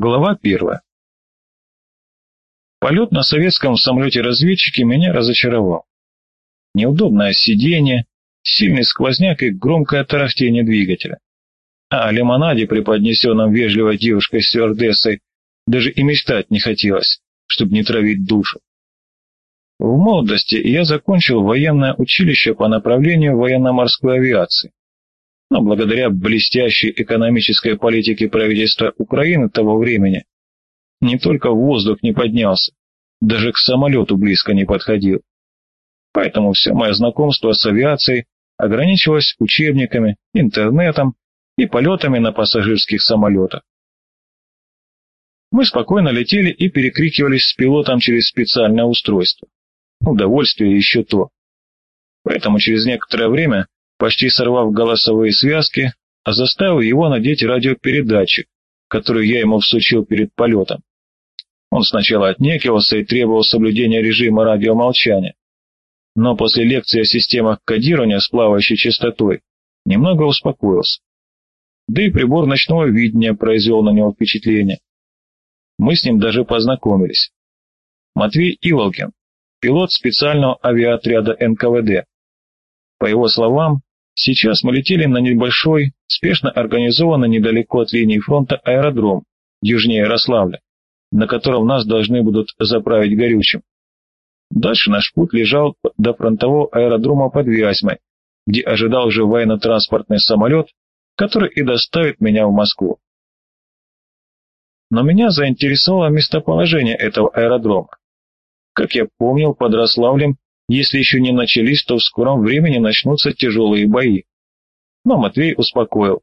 Глава первая. Полет на советском самолете-разведчике меня разочаровал. Неудобное сиденье, сильный сквозняк и громкое тарахтение двигателя. А о лимонаде, преподнесенном вежливой девушкой-стюардессой, даже и мечтать не хотелось, чтобы не травить душу. В молодости я закончил военное училище по направлению военно-морской авиации но благодаря блестящей экономической политике правительства Украины того времени не только воздух не поднялся, даже к самолету близко не подходил. Поэтому все мое знакомство с авиацией ограничивалось учебниками, интернетом и полетами на пассажирских самолетах. Мы спокойно летели и перекрикивались с пилотом через специальное устройство. Удовольствие еще то. Поэтому через некоторое время почти сорвав голосовые связки, а заставил его надеть радиопередатчик, который я ему всучил перед полетом. Он сначала отнекивался и требовал соблюдения режима радиомолчания, но после лекции о системах кодирования с плавающей частотой немного успокоился. Да и прибор ночного видения произвел на него впечатление. Мы с ним даже познакомились. Матвей Иволкин, пилот специального авиаотряда НКВД. По его словам, Сейчас мы летели на небольшой, спешно организованный недалеко от линии фронта аэродром, южнее Ярославля, на котором нас должны будут заправить горючим. Дальше наш путь лежал до фронтового аэродрома под Вязьмой, где ожидал уже военно-транспортный самолет, который и доставит меня в Москву. Но меня заинтересовало местоположение этого аэродрома. Как я помнил, под Рославлем если еще не начались, то в скором времени начнутся тяжелые бои. Но Матвей успокоил.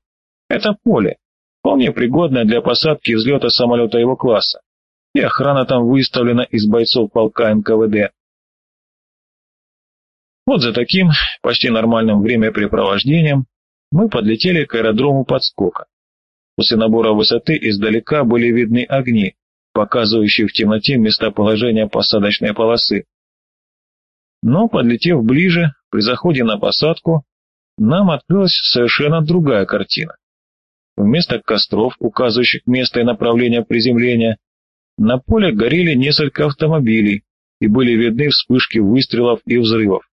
Это поле, вполне пригодное для посадки и взлета самолета его класса. И охрана там выставлена из бойцов полка НКВД. Вот за таким почти нормальным времяпрепровождением мы подлетели к аэродрому подскока. После набора высоты издалека были видны огни, показывающие в темноте местоположение посадочной полосы. Но, подлетев ближе, при заходе на посадку, нам открылась совершенно другая картина. Вместо костров, указывающих место и направление приземления, на поле горели несколько автомобилей и были видны вспышки выстрелов и взрывов.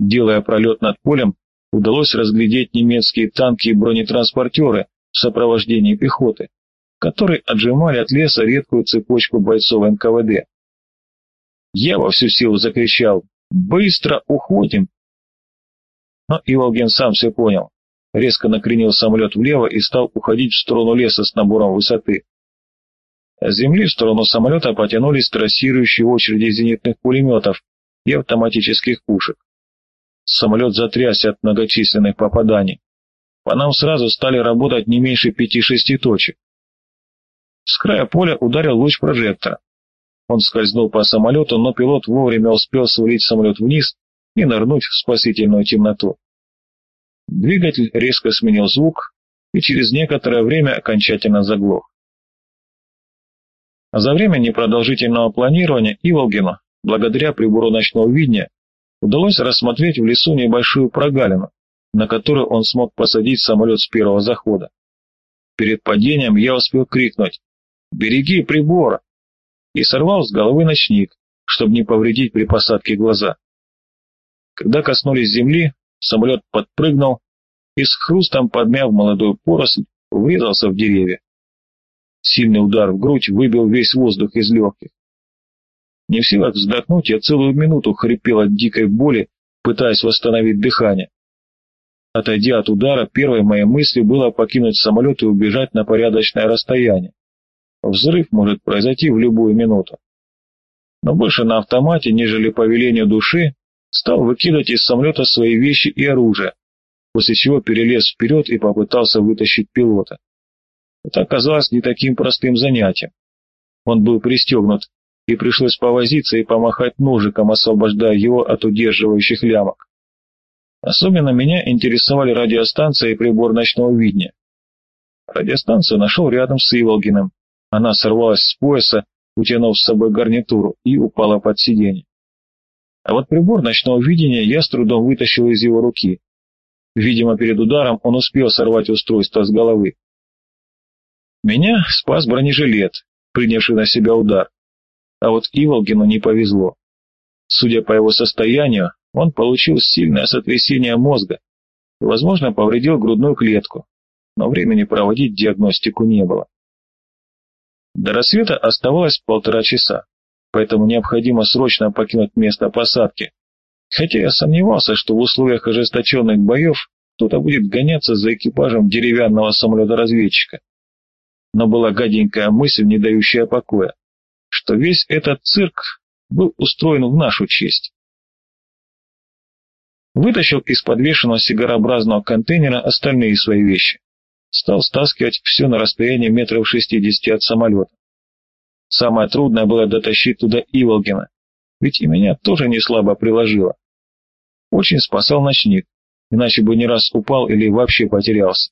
Делая пролет над полем, удалось разглядеть немецкие танки и бронетранспортеры в сопровождении пехоты, которые отжимали от леса редкую цепочку бойцов НКВД. Я во всю силу закричал Быстро уходим!» Но Иволгин сам все понял. Резко накренил самолет влево и стал уходить в сторону леса с набором высоты. С земли в сторону самолета потянулись трассирующие очереди зенитных пулеметов и автоматических пушек. Самолет затрясся от многочисленных попаданий. По нам сразу стали работать не меньше пяти-шести точек. С края поля ударил луч прожектора. Он скользнул по самолету, но пилот вовремя успел свалить самолет вниз и нырнуть в спасительную темноту. Двигатель резко сменил звук и через некоторое время окончательно заглох. За время непродолжительного планирования Иволгину, благодаря прибору ночного видения, удалось рассмотреть в лесу небольшую прогалину, на которую он смог посадить самолет с первого захода. Перед падением я успел крикнуть «Береги прибор!» И сорвал с головы ночник, чтобы не повредить при посадке глаза. Когда коснулись земли, самолет подпрыгнул и с хрустом, подмяв молодую поросль, врезался в деревья. Сильный удар в грудь выбил весь воздух из легких. Не в силах вздохнуть, я целую минуту хрипел от дикой боли, пытаясь восстановить дыхание. Отойдя от удара, первой моей мыслью было покинуть самолет и убежать на порядочное расстояние. Взрыв может произойти в любую минуту. Но больше на автомате, нежели по велению души, стал выкидывать из самолета свои вещи и оружие, после чего перелез вперед и попытался вытащить пилота. Это оказалось не таким простым занятием. Он был пристегнут, и пришлось повозиться и помахать ножиком, освобождая его от удерживающих лямок. Особенно меня интересовали радиостанция и прибор ночного видения. Радиостанцию нашел рядом с Иволгиным, она сорвалась с пояса, утянув с собой гарнитуру, и упала под сиденье. А вот прибор ночного видения я с трудом вытащил из его руки. Видимо, перед ударом он успел сорвать устройство с головы. Меня спас бронежилет, принявший на себя удар. А вот Иволгину не повезло. Судя по его состоянию, он получил сильное сотрясение мозга и, возможно, повредил грудную клетку, но времени проводить диагностику не было. До рассвета оставалось полтора часа, поэтому необходимо срочно покинуть место посадки, хотя я сомневался, что в условиях ожесточенных боев кто-то будет гоняться за экипажем деревянного самолета-разведчика. Но была гаденькая мысль, не дающая покоя, что весь этот цирк был устроен в нашу честь. Вытащил из подвешенного сигарообразного контейнера остальные свои вещи. Стал стаскивать все на расстоянии метров шестидесяти от самолета. Самое трудное было дотащить туда Иволгина, ведь и меня тоже не слабо приложило. Очень спасал ночник, иначе бы не раз упал или вообще потерялся.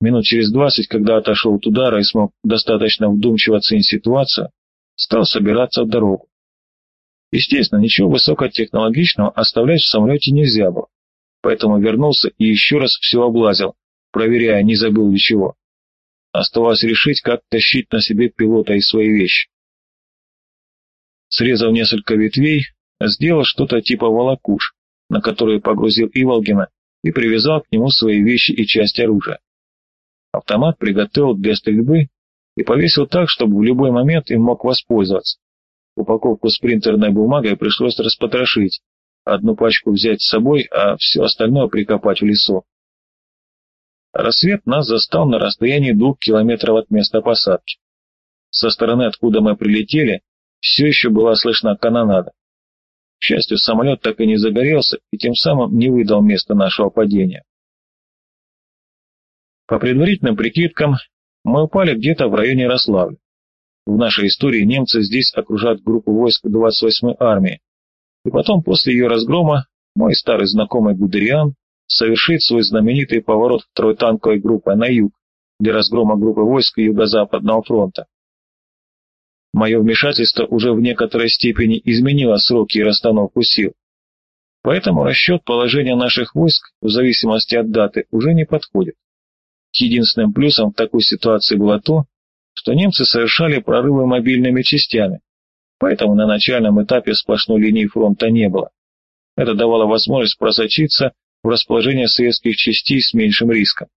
Минут через двадцать, когда отошел от удара и смог достаточно вдумчиво оценить ситуацию, стал собираться в дорогу. Естественно, ничего высокотехнологичного оставлять в самолете нельзя было, поэтому вернулся и еще раз все облазил, проверяя, не забыл ли чего. Оставалось решить, как тащить на себе пилота и свои вещи. Срезав несколько ветвей, сделал что-то типа волокуш, на который погрузил Иволгина и привязал к нему свои вещи и часть оружия. Автомат приготовил для стрельбы и повесил так, чтобы в любой момент им мог воспользоваться. Упаковку с принтерной бумагой пришлось распотрошить, одну пачку взять с собой, а все остальное прикопать в лесу. Рассвет нас застал на расстоянии двух километров от места посадки. Со стороны, откуда мы прилетели, все еще была слышна канонада. К счастью, самолет так и не загорелся и тем самым не выдал место нашего падения. По предварительным прикидкам, мы упали где-то в районе Ярославля. В нашей истории немцы здесь окружают группу войск 28-й армии. И потом, после ее разгрома, мой старый знакомый Гудериан совершит свой знаменитый поворот второй танковой группы на юг для разгрома группы войск Юго-Западного фронта. Мое вмешательство уже в некоторой степени изменило сроки и расстановку сил. Поэтому расчет положения наших войск в зависимости от даты уже не подходит. Единственным плюсом в такой ситуации было то, что немцы совершали прорывы мобильными частями, поэтому на начальном этапе сплошной линии фронта не было. Это давало возможность просочиться в расположение советских частей с меньшим риском.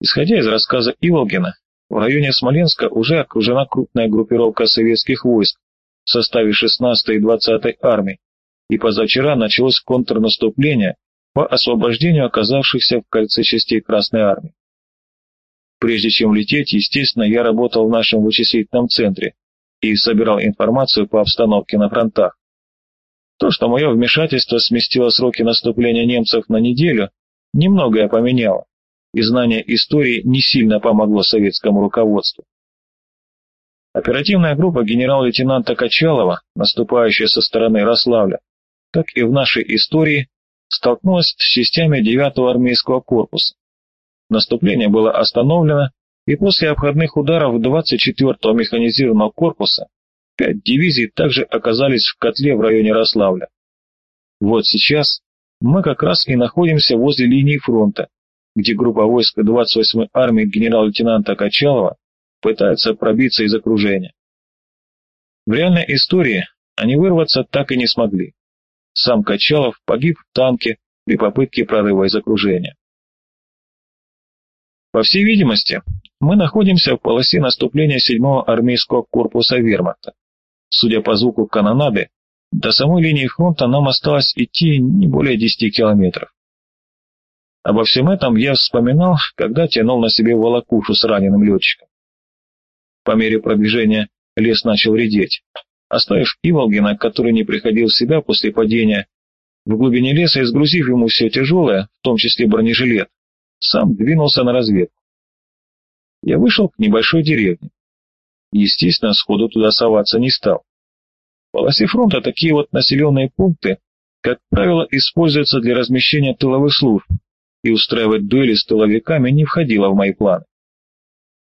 Исходя из рассказа Иволгина, в районе Смоленска уже окружена крупная группировка советских войск в составе 16-й и 20-й армий, и позавчера началось контрнаступление по освобождению оказавшихся в кольце частей Красной Армии. Прежде чем лететь, естественно, я работал в нашем вычислительном центре и собирал информацию по обстановке на фронтах. То, что мое вмешательство сместило сроки наступления немцев на неделю, немногое поменяло и знание истории не сильно помогло советскому руководству. Оперативная группа генерал-лейтенанта Качалова, наступающая со стороны Ярославля, как и в нашей истории, столкнулась с частями 9-го армейского корпуса. Наступление было остановлено, и после обходных ударов 24-го механизированного корпуса пять дивизий также оказались в котле в районе Ярославля. Вот сейчас мы как раз и находимся возле линии фронта, где группа войск 28-й армии генерал-лейтенанта Качалова пытается пробиться из окружения. В реальной истории они вырваться так и не смогли. Сам Качалов погиб в танке при попытке прорыва из окружения. По всей видимости, мы находимся в полосе наступления 7-го армейского корпуса Вермахта. Судя по звуку канонады, до самой линии фронта нам осталось идти не более 10 километров. Обо всем этом я вспоминал, когда тянул на себе волокушу с раненым летчиком. По мере продвижения лес начал редеть. Оставив Иволгина, который не приходил в себя после падения, в глубине леса, изгрузив ему все тяжелое, в том числе бронежилет, сам двинулся на разведку. Я вышел к небольшой деревне. Естественно, сходу туда соваться не стал. В полосе фронта такие вот населенные пункты, как правило, используются для размещения тыловых служб, и устраивать дуэли с тыловиками не входило в мои планы.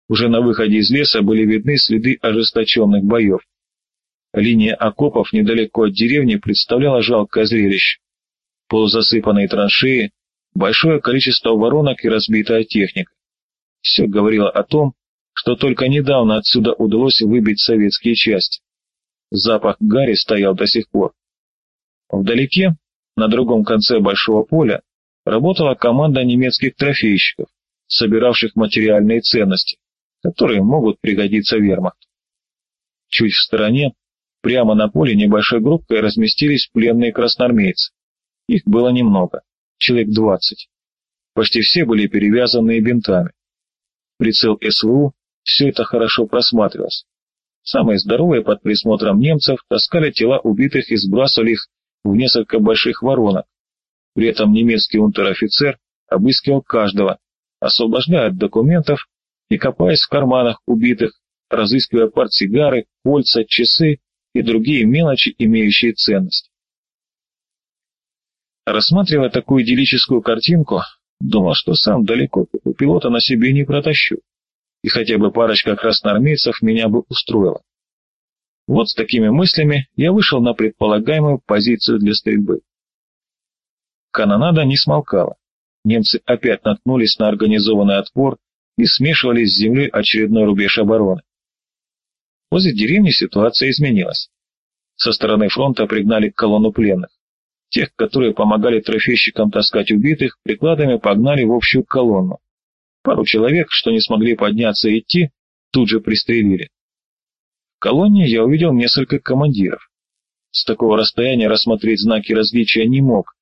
Уже на выходе из леса были видны следы ожесточенных боев. Линия окопов недалеко от деревни представляла жалкое зрелище. Полузасыпанные траншеи, большое количество воронок и разбитая техника. Все говорило о том, что только недавно отсюда удалось выбить советские части. Запах гари стоял до сих пор. Вдалеке, на другом конце большого поля, работала команда немецких трофейщиков, собиравших материальные ценности, которые могут пригодиться вермахту. Чуть в стороне, прямо на поле небольшой группкой разместились пленные красноармейцы. Их было немного, человек двадцать. Почти все были перевязаны бинтами. Прицел СВУ все это хорошо просматривалось. Самые здоровые под присмотром немцев таскали тела убитых и сбрасывали их в несколько больших воронок. При этом немецкий унтер-офицер обыскивал каждого, освобождая от документов и копаясь в карманах убитых, разыскивая портсигары, кольца, часы и другие мелочи, имеющие ценность. Рассматривая такую идиллическую картинку, думал, что сам далеко пилота на себе не протащу, и хотя бы парочка красноармейцев меня бы устроила. Вот с такими мыслями я вышел на предполагаемую позицию для стрельбы. Канонада не смолкала. Немцы опять наткнулись на организованный отпор и смешивались с землей очередной рубеж обороны. Возле деревни ситуация изменилась. Со стороны фронта пригнали колонну пленных. Тех, которые помогали трофейщикам таскать убитых, прикладами погнали в общую колонну. Пару человек, что не смогли подняться и идти, тут же пристрелили колонне я увидел несколько командиров. С такого расстояния рассмотреть знаки различия не мог,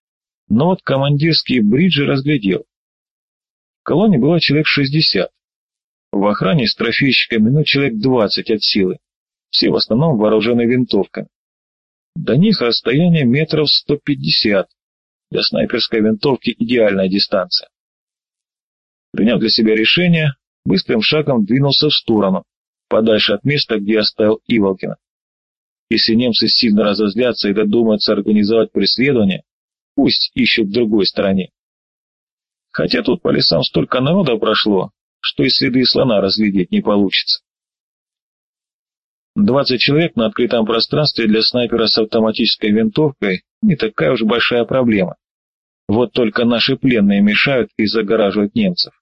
но вот командирские бриджи разглядел. В колонне было человек 60. В охране с трофейщиками ну человек 20 от силы, все в основном вооружены винтовками. До них расстояние метров 150. Для снайперской винтовки идеальная дистанция. Приняв для себя решение, быстрым шагом двинулся в сторону, подальше от места, где оставил Иволкина. Если немцы сильно разозлятся и додумаются организовать преследование, пусть ищут в другой стороне. Хотя тут по лесам столько народа прошло, что и следы слона разглядеть не получится. Двадцать человек на открытом пространстве для снайпера с автоматической винтовкой не такая уж большая проблема. Вот только наши пленные мешают и загораживают немцев.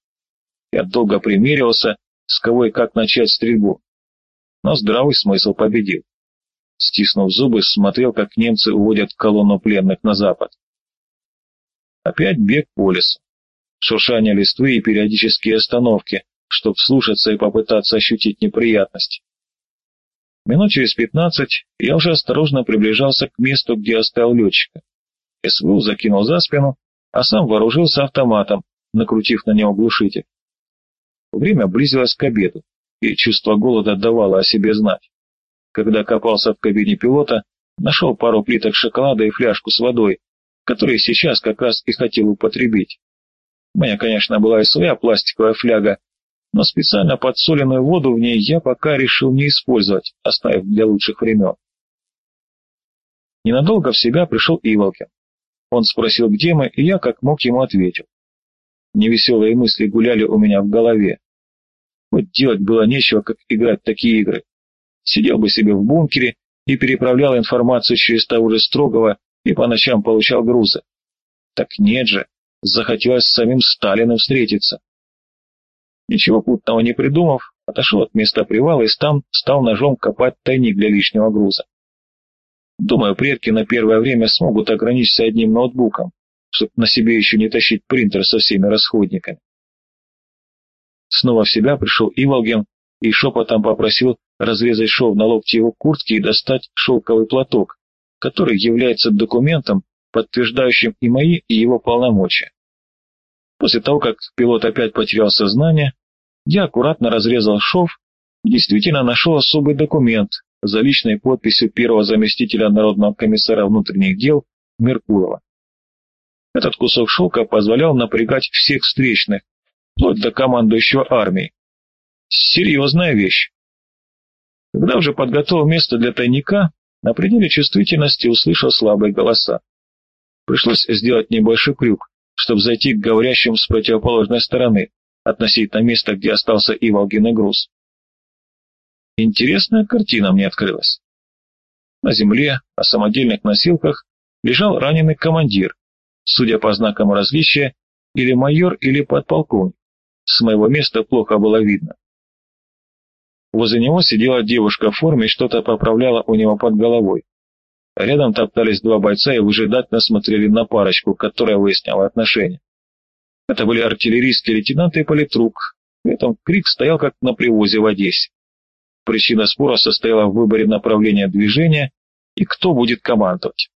Я долго примеривался, с кого и как начать стрельбу. Но здравый смысл победил. Стиснув зубы, смотрел, как немцы уводят колонну пленных на запад. Опять бег по лесу. Шуршание листвы и периодические остановки, чтобы вслушаться и попытаться ощутить неприятность. Минут через пятнадцать я уже осторожно приближался к месту, где оставил летчика. СВУ закинул за спину, а сам вооружился автоматом, накрутив на него глушитель. Время близилось к обеду, и чувство голода давало о себе знать. Когда копался в кабине пилота, нашел пару плиток шоколада и фляжку с водой, которые сейчас как раз и хотел употребить. У меня, конечно, была и своя пластиковая фляга, но специально подсоленную воду в ней я пока решил не использовать, оставив для лучших времен. Ненадолго в себя пришел Иволкин. Он спросил, где мы, и я как мог ему ответил. Невеселые мысли гуляли у меня в голове. Вот делать было нечего, как играть такие игры. Сидел бы себе в бункере и переправлял информацию через того же Строгова и по ночам получал грузы. Так нет же, захотелось с самим Сталиным встретиться. Ничего путного не придумав, отошел от места привала и там стал ножом копать тайник для лишнего груза. Думаю, предки на первое время смогут ограничиться одним ноутбуком, чтобы на себе еще не тащить принтер со всеми расходниками. Снова в себя пришел Иволген и шепотом попросил разрезать шов на локте его куртки и достать шелковый платок, который является документом, подтверждающим и мои, и его полномочия. После того, как пилот опять потерял сознание, я аккуратно разрезал шов и действительно нашел особый документ за личной подписью первого заместителя Народного комиссара внутренних дел Меркулова. Этот кусок шелка позволял напрягать всех встречных, вплоть до командующего армией. Серьезная вещь. Когда уже подготовил место для тайника, на пределе чувствительности услышал слабые голоса. Пришлось сделать небольшой крюк, чтобы зайти к говорящим с противоположной стороны, относительно места, где остался Иволгин и груз. Интересная картина мне открылась. На земле, на самодельных носилках, лежал раненый командир, судя по знакам различия, или майор, или подполковник. С моего места плохо было видно. Возле него сидела девушка в форме и что-то поправляла у него под головой. Рядом топтались два бойца и выжидательно смотрели на парочку, которая выясняла отношения. Это были артиллерийский лейтенант и политрук. При этом крик стоял как на привозе в Одессе. Причина спора состояла в выборе направления движения и кто будет командовать.